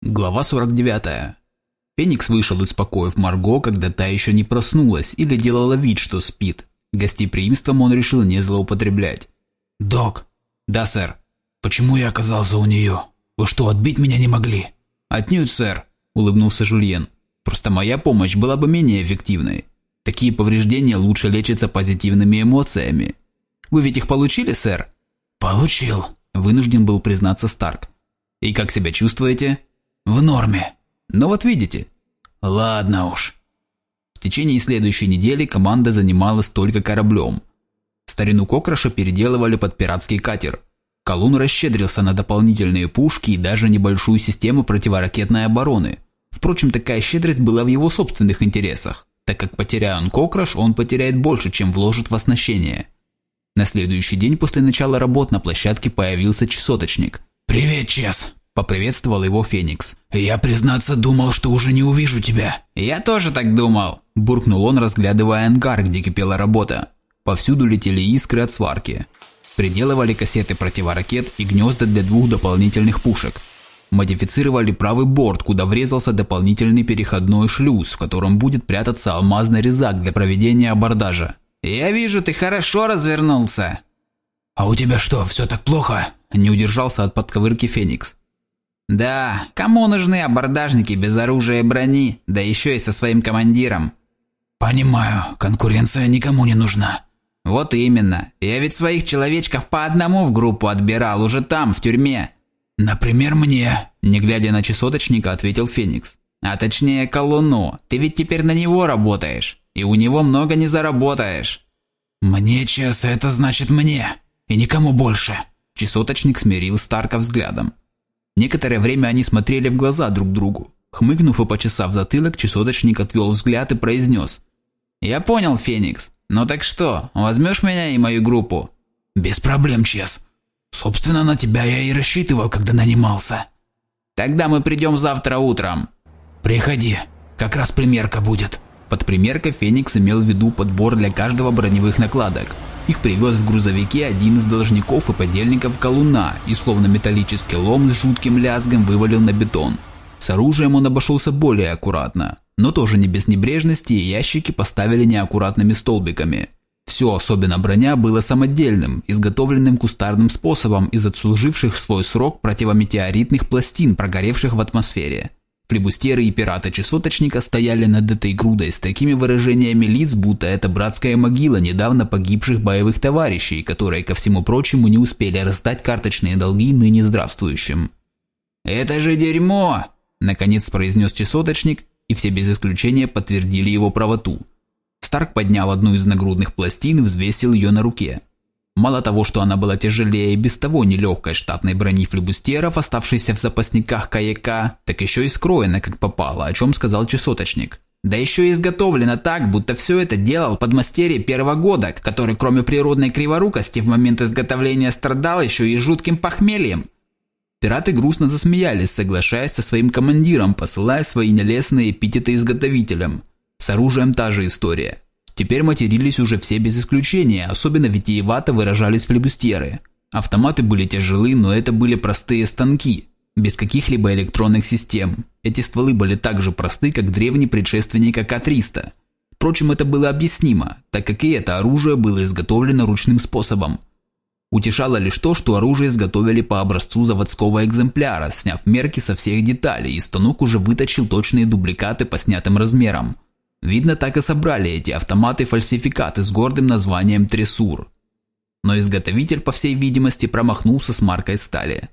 Глава 49. Феникс вышел из покоев Марго, когда та еще не проснулась или делала вид, что спит. Гостеприимством он решил не злоупотреблять. «Док, «Да, сэр». почему я оказался у нее? Вы что, отбить меня не могли?» «Отнюдь, сэр», – улыбнулся Жульен. «Просто моя помощь была бы менее эффективной. Такие повреждения лучше лечатся позитивными эмоциями. Вы ведь их получили, сэр?» «Получил», – вынужден был признаться Старк. «И как себя чувствуете?» В норме. Но вот видите. Ладно уж. В течение следующей недели команда занималась только кораблем. Старину Кокраша переделывали под пиратский катер. Колун расщедрился на дополнительные пушки и даже небольшую систему противоракетной обороны. Впрочем, такая щедрость была в его собственных интересах, так как потеряя он Кокраш, он потеряет больше, чем вложит в оснащение. На следующий день после начала работ на площадке появился часоточник. «Привет, Чес!» Поприветствовал его Феникс. «Я, признаться, думал, что уже не увижу тебя». «Я тоже так думал», – буркнул он, разглядывая ангар, где кипела работа. Повсюду летели искры от сварки. Приделывали кассеты противоракет и гнезда для двух дополнительных пушек. Модифицировали правый борт, куда врезался дополнительный переходной шлюз, в котором будет прятаться алмазный резак для проведения абордажа. «Я вижу, ты хорошо развернулся». «А у тебя что, все так плохо?» – не удержался от подковырки Феникс. Да, кому нужны абордажники без оружия и брони, да еще и со своим командиром? Понимаю, конкуренция никому не нужна. Вот именно. Я ведь своих человечков по одному в группу отбирал уже там, в тюрьме. Например, мне, не глядя на часоточника, ответил Феникс. А точнее, Колуну. Ты ведь теперь на него работаешь, и у него много не заработаешь. Мне, Чес, это значит мне, и никому больше. Часоточник смирил Старка взглядом. Некоторое время они смотрели в глаза друг другу. Хмыкнув и почесав затылок, часоточник отвел взгляд и произнес. «Я понял, Феникс. Ну так что, возьмешь меня и мою группу?» «Без проблем, Чес. Собственно, на тебя я и рассчитывал, когда нанимался». «Тогда мы придем завтра утром». «Приходи. Как раз примерка будет». Под примеркой Феникс имел в виду подбор для каждого броневых накладок. Их привез в грузовике один из должников и подельников колуна и словно металлический лом с жутким лязгом вывалил на бетон. С оружием он обошелся более аккуратно, но тоже не без небрежности и ящики поставили неаккуратными столбиками. Все, особенно броня, было самодельным, изготовленным кустарным способом из отслуживших свой срок противометеоритных пластин, прогоревших в атмосфере. Флебустеры и пираты-часоточника стояли над этой грудой с такими выражениями лиц, будто это братская могила недавно погибших боевых товарищей, которые, ко всему прочему, не успели раздать карточные долги ныне здравствующим. «Это же дерьмо!» – наконец произнес часоточник, и все без исключения подтвердили его правоту. Старк поднял одну из нагрудных пластин и взвесил ее на руке. Мало того, что она была тяжелее и без того нелегкой штатной брони флебустеров, оставшейся в запасниках каяка, так еще и скроена как попало, о чем сказал часоточник. Да еще и изготовлено так, будто все это делал подмастерье года, который кроме природной криворукости в момент изготовления страдал еще и жутким похмельем. Пираты грустно засмеялись, соглашаясь со своим командиром, посылая свои нелестные эпитеты изготовителям. С оружием та же история. Теперь матерились уже все без исключения, особенно витиевато выражались флебустеры. Автоматы были тяжелы, но это были простые станки, без каких-либо электронных систем. Эти стволы были так же просты, как древний предшественник АК-300. Впрочем, это было объяснимо, так как и это оружие было изготовлено ручным способом. Утешало лишь то, что оружие изготовили по образцу заводского экземпляра, сняв мерки со всех деталей, и станок уже выточил точные дубликаты по снятым размерам. Видно, так и собрали эти автоматы-фальсификаты с гордым названием «Тресур». Но изготовитель, по всей видимости, промахнулся с маркой стали.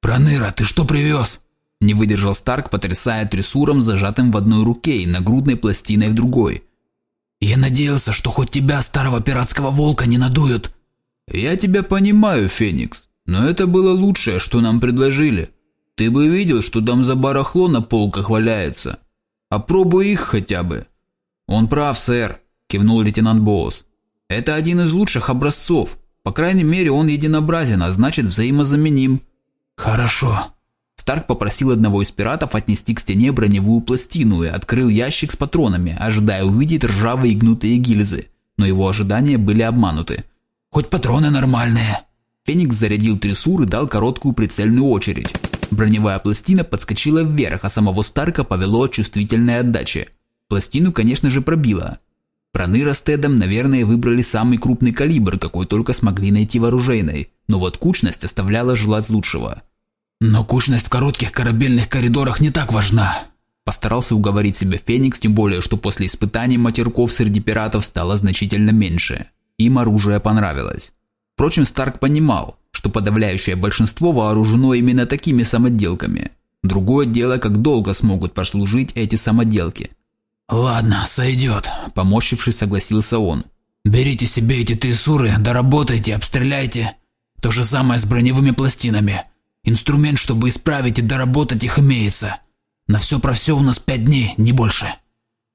«Проныра, ты что привез?» Не выдержал Старк, потрясая трессуром, зажатым в одной руке и нагрудной пластиной в другой. «Я надеялся, что хоть тебя, старого пиратского волка, не надуют». «Я тебя понимаю, Феникс, но это было лучшее, что нам предложили. Ты бы видел, что там за барахло на полках валяется. Опробуй их хотя бы». «Он прав, сэр», – кивнул лейтенант Боус. «Это один из лучших образцов. По крайней мере, он единообразен, а значит взаимозаменим». «Хорошо». Старк попросил одного из пиратов отнести к стене броневую пластину и открыл ящик с патронами, ожидая увидеть ржавые гнутые гильзы. Но его ожидания были обмануты. «Хоть патроны нормальные». Феникс зарядил трясур и дал короткую прицельную очередь. Броневая пластина подскочила вверх, а самого Старка повело от чувствительной отдачи. Пластину, конечно же, пробило. Проныра с Тедом, наверное, выбрали самый крупный калибр, какой только смогли найти в оружейной, но вот кучность оставляла желать лучшего. Но кучность в коротких корабельных коридорах не так важна. Постарался уговорить себя Феникс, тем более, что после испытаний матерков среди пиратов стало значительно меньше. Им оружие понравилось. Впрочем, Старк понимал, что подавляющее большинство вооружено именно такими самоделками. Другое дело, как долго смогут прослужить эти самоделки – «Ладно, сойдет», – поморщившись, согласился он. «Берите себе эти трессуры, доработайте, обстреляйте. То же самое с броневыми пластинами. Инструмент, чтобы исправить и доработать их, имеется. На все про все у нас пять дней, не больше».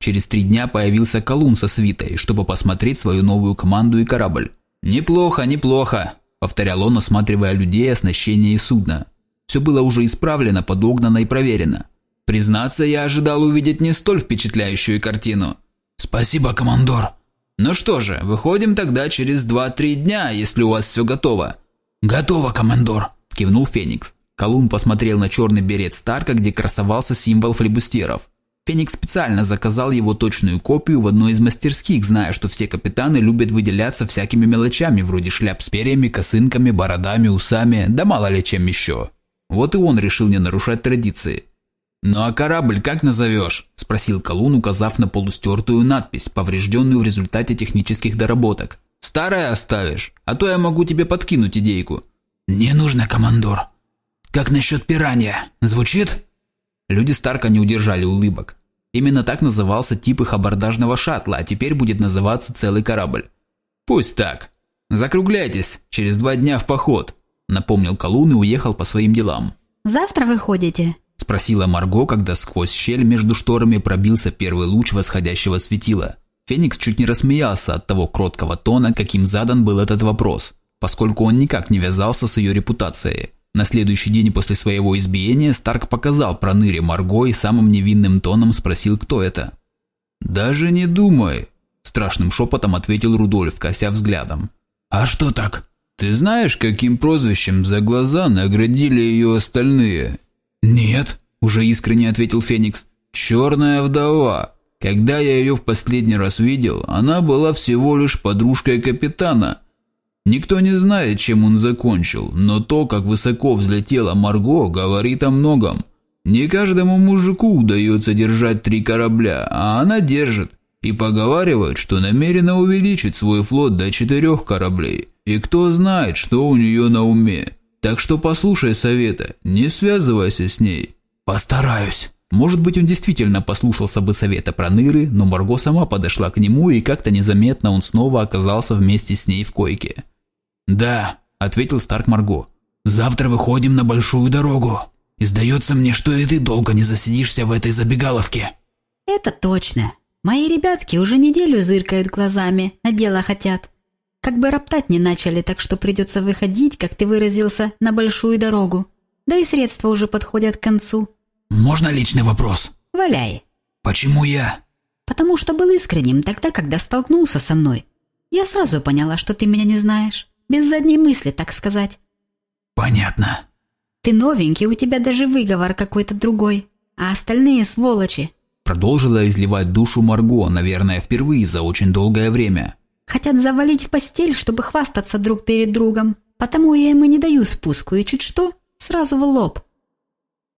Через три дня появился Колун со свитой, чтобы посмотреть свою новую команду и корабль. «Неплохо, неплохо», – повторял он, осматривая людей, оснащение и судно. Все было уже исправлено, подогнано и проверено. Признаться, я ожидал увидеть не столь впечатляющую картину. Спасибо, командор. Ну что же, выходим тогда через 2-3 дня, если у вас все готово. Готово, командор, кивнул Феникс. Колумб посмотрел на черный берет Старка, где красовался символ флебустеров. Феникс специально заказал его точную копию в одной из мастерских, зная, что все капитаны любят выделяться всякими мелочами, вроде шляп с перьями, косынками, бородами, усами, да мало ли чем еще. Вот и он решил не нарушать традиции. «Ну а корабль как назовешь?» – спросил Колун, указав на полустертую надпись, поврежденную в результате технических доработок. «Старое оставишь, а то я могу тебе подкинуть идейку». «Не нужно, командор. Как насчет пиранья? Звучит?» Люди Старка не удержали улыбок. Именно так назывался тип их абордажного шаттла, а теперь будет называться целый корабль. «Пусть так. Закругляйтесь, через два дня в поход», – напомнил Колун и уехал по своим делам. «Завтра выходите?» Спросила Марго, когда сквозь щель между шторами пробился первый луч восходящего светила. Феникс чуть не рассмеялся от того кроткого тона, каким задан был этот вопрос, поскольку он никак не вязался с ее репутацией. На следующий день после своего избиения Старк показал проныре Марго и самым невинным тоном спросил, кто это. «Даже не думай», – страшным шепотом ответил Рудольф, кося взглядом. «А что так?» «Ты знаешь, каким прозвищем за глаза наградили ее остальные?» «Нет», – уже искренне ответил Феникс. «Черная вдова. Когда я ее в последний раз видел, она была всего лишь подружкой капитана. Никто не знает, чем он закончил, но то, как высоко взлетела Марго, говорит о многом. Не каждому мужику удается держать три корабля, а она держит. И поговаривают, что намерена увеличить свой флот до четырех кораблей. И кто знает, что у нее на уме. Так что послушай совета, не связывайся с ней. Постараюсь. Может быть, он действительно послушался бы совета про Ныры, но Марго сама подошла к нему, и как-то незаметно он снова оказался вместе с ней в койке. «Да», – ответил Старк Марго. «Завтра выходим на большую дорогу. И сдается мне, что и ты долго не засидишься в этой забегаловке». «Это точно. Мои ребятки уже неделю зыркают глазами, на дело хотят. Как бы роптать не начали, так что придется выходить, как ты выразился, на большую дорогу. Да и средства уже подходят к концу. Можно личный вопрос? Валяй. Почему я? Потому что был искренним тогда, когда столкнулся со мной. Я сразу поняла, что ты меня не знаешь. Без задней мысли, так сказать. Понятно. Ты новенький, у тебя даже выговор какой-то другой. А остальные сволочи. Продолжила изливать душу Марго, наверное, впервые за очень долгое время. Хотят завалить в постель, чтобы хвастаться друг перед другом. Потому я им и не даю спуску, и чуть что, сразу в лоб.